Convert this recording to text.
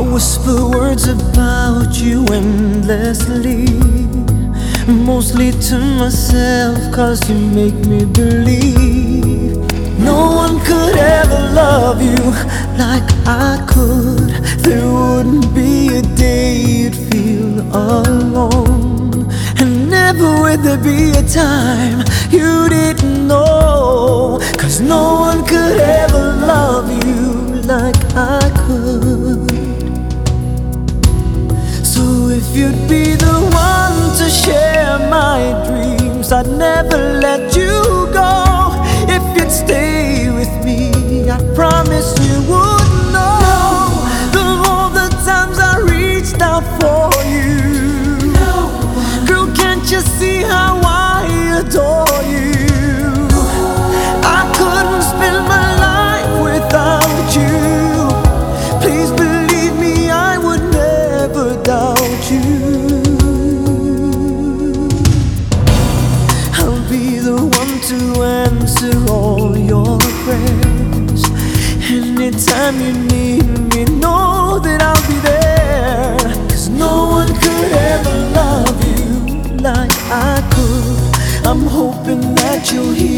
whisper words about you endlessly. Mostly to myself, cause you make me believe no one could ever love you like I could. There wouldn't be a day you'd feel alone. And never would there be a time you didn't know. You'd be the one to share my dreams, I'd never let to answer all your prayers. Anytime you need me, know that I'll be there. Cause no one could ever love you like I could. I'm hoping that you'll hear